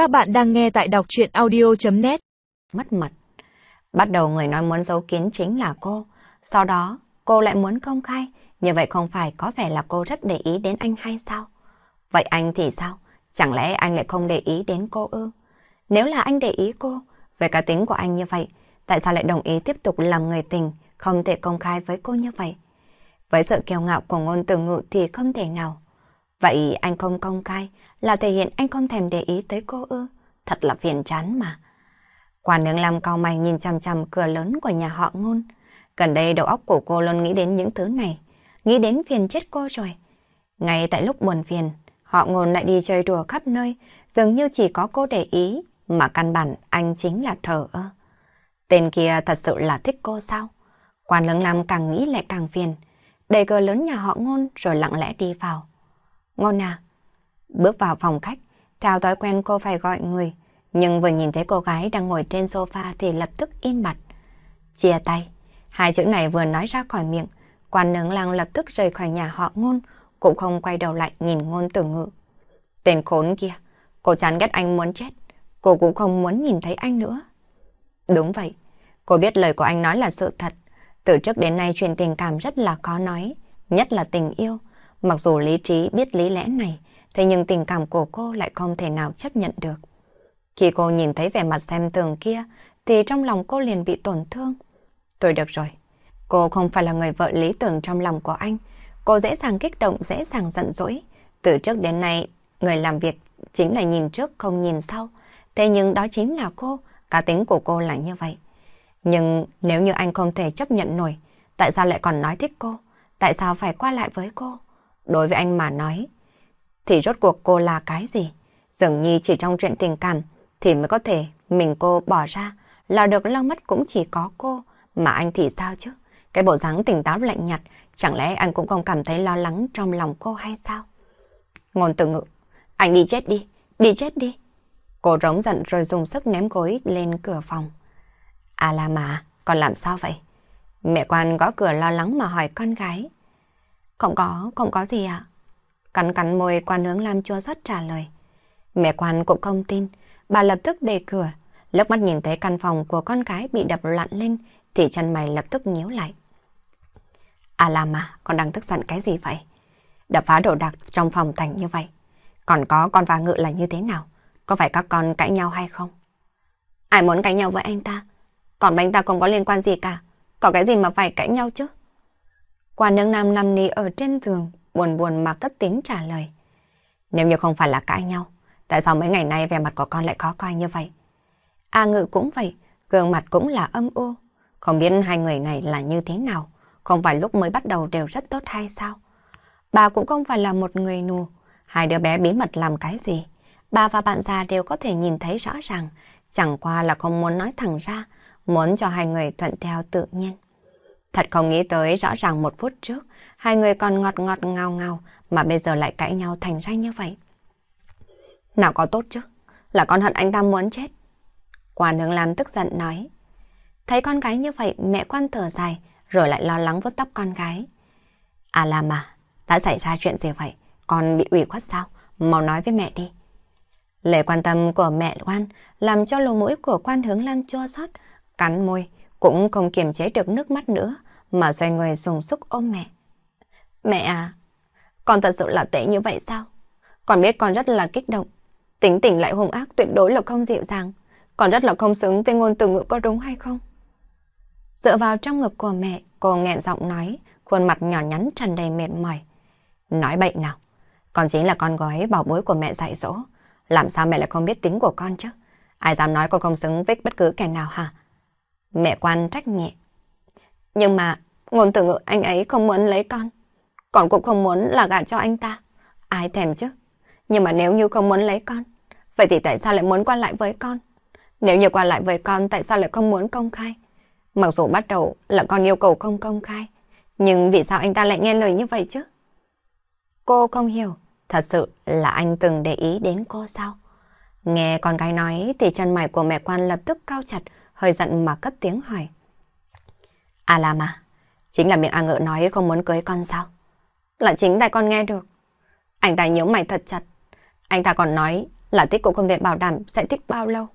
Các bạn đang nghe tại đọc chuyện audio.net Mất mật. Bắt đầu người nói muốn giấu kín chính là cô. Sau đó, cô lại muốn công khai. Như vậy không phải có vẻ là cô rất để ý đến anh hay sao? Vậy anh thì sao? Chẳng lẽ anh lại không để ý đến cô ư? Nếu là anh để ý cô, về cá tính của anh như vậy, tại sao lại đồng ý tiếp tục làm người tình, không thể công khai với cô như vậy? Với sự kiêu ngạo của ngôn từ ngự thì không thể nào. Vậy anh không công khai là thể hiện anh không thèm để ý tới cô ư? Thật là phiền chán mà. quản nướng làm cao mày nhìn chằm chằm cửa lớn của nhà họ ngôn. Gần đây đầu óc của cô luôn nghĩ đến những thứ này, nghĩ đến phiền chết cô rồi. Ngay tại lúc buồn phiền, họ ngôn lại đi chơi đùa khắp nơi, dường như chỉ có cô để ý, mà căn bản anh chính là thờ ơ. Tên kia thật sự là thích cô sao? Quan lớn làm càng nghĩ lại càng phiền, đẩy cửa lớn nhà họ ngôn rồi lặng lẽ đi vào. Ngôn à? Bước vào phòng khách, theo thói quen cô phải gọi người, nhưng vừa nhìn thấy cô gái đang ngồi trên sofa thì lập tức im mặt Chia tay, hai chữ này vừa nói ra khỏi miệng, quan nướng lang lập tức rời khỏi nhà họ ngôn, cũng không quay đầu lại nhìn ngôn tử ngự. Tên khốn kia, cô chán ghét anh muốn chết, cô cũng không muốn nhìn thấy anh nữa. Đúng vậy, cô biết lời của anh nói là sự thật. Từ trước đến nay chuyện tình cảm rất là khó nói, nhất là tình yêu. Mặc dù lý trí biết lý lẽ này, thế nhưng tình cảm của cô lại không thể nào chấp nhận được. Khi cô nhìn thấy vẻ mặt xem tường kia, thì trong lòng cô liền bị tổn thương. Tôi được rồi. Cô không phải là người vợ lý tưởng trong lòng của anh. Cô dễ dàng kích động, dễ dàng giận dỗi. Từ trước đến nay, người làm việc chính là nhìn trước không nhìn sau. Thế nhưng đó chính là cô, cá tính của cô là như vậy. Nhưng nếu như anh không thể chấp nhận nổi, tại sao lại còn nói thích cô? Tại sao phải qua lại với cô? Đối với anh mà nói, thì rốt cuộc cô là cái gì? Dường như chỉ trong chuyện tình cảm thì mới có thể mình cô bỏ ra, lo được lo mất cũng chỉ có cô, mà anh thì sao chứ? Cái bộ dáng tỉnh táo lạnh nhạt, chẳng lẽ anh cũng không cảm thấy lo lắng trong lòng cô hay sao? Ngôn từ ngự anh đi chết đi, đi chết đi. Cô rống giận rồi dùng sức ném gối lên cửa phòng. À là mà, con làm sao vậy? Mẹ quan gõ cửa lo lắng mà hỏi con gái. Không có, không có gì ạ. Cắn cắn môi quan hướng Lam chua xót trả lời. Mẹ quan cũng không tin, bà lập tức đề cửa. Lúc mắt nhìn thấy căn phòng của con gái bị đập loạn lên, thì chân mày lập tức nhíu lại. À làm mà, con đang tức giận cái gì vậy? Đập phá đồ đạc trong phòng thành như vậy. Còn có con và ngự là như thế nào? Có phải các con cãi nhau hay không? Ai muốn cãi nhau với anh ta? Còn anh ta không có liên quan gì cả. Có cái gì mà phải cãi nhau chứ? Quan nương nam nằm nì ở trên giường, buồn buồn mà cất tiếng trả lời. Nếu như không phải là cãi nhau, tại sao mấy ngày nay vẻ mặt của con lại khó coi như vậy? A ngự cũng vậy, gương mặt cũng là âm u. Không biết hai người này là như thế nào, không phải lúc mới bắt đầu đều rất tốt hay sao? Bà cũng không phải là một người nù, hai đứa bé bí mật làm cái gì? Bà và bạn già đều có thể nhìn thấy rõ ràng, chẳng qua là không muốn nói thẳng ra, muốn cho hai người thuận theo tự nhiên. Thật không nghĩ tới rõ ràng một phút trước, hai người còn ngọt ngọt ngào ngào mà bây giờ lại cãi nhau thành ra như vậy. Nào có tốt chứ, là con hận anh ta muốn chết. Quả nương làm tức giận nói. Thấy con gái như vậy, mẹ quan thở dài, rồi lại lo lắng vuốt tóc con gái. À là mà, đã xảy ra chuyện gì vậy? Con bị ủy khuất sao? Mau nói với mẹ đi. Lời quan tâm của mẹ quan làm cho lỗ mũi của quan hướng Lam chua xót, cắn môi, cũng không kiềm chế được nước mắt nữa, mà xoay người dùng sức ôm mẹ. Mẹ à, con thật sự là tệ như vậy sao? Con biết con rất là kích động, tính tình lại hung ác tuyệt đối là không dịu dàng, con rất là không xứng với ngôn từ ngữ có đúng hay không? Dựa vào trong ngực của mẹ, cô nghẹn giọng nói, khuôn mặt nhỏ nhắn tràn đầy mệt mỏi. Nói bệnh nào, con chính là con gói bảo bối của mẹ dạy dỗ, làm sao mẹ lại không biết tính của con chứ? Ai dám nói con không xứng với bất cứ kẻ nào hả? Mẹ quan trách nhẹ. Nhưng mà ngôn từ ngữ anh ấy không muốn lấy con. còn cũng không muốn là gả cho anh ta. Ai thèm chứ? Nhưng mà nếu như không muốn lấy con, vậy thì tại sao lại muốn qua lại với con? Nếu như qua lại với con, tại sao lại không muốn công khai? Mặc dù bắt đầu là con yêu cầu không công khai, nhưng vì sao anh ta lại nghe lời như vậy chứ? Cô không hiểu, thật sự là anh từng để ý đến cô sao? Nghe con gái nói thì chân mày của mẹ quan lập tức cao chặt, hơi giận mà cất tiếng hỏi. À là mà, chính là miệng A Ngự nói không muốn cưới con sao? Là chính tại con nghe được. Anh ta nhớ mày thật chặt. Anh ta còn nói là thích cũng không thể bảo đảm sẽ thích bao lâu.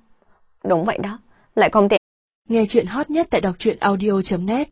Đúng vậy đó, lại không thể. Nghe chuyện hot nhất tại đọc truyện audio.net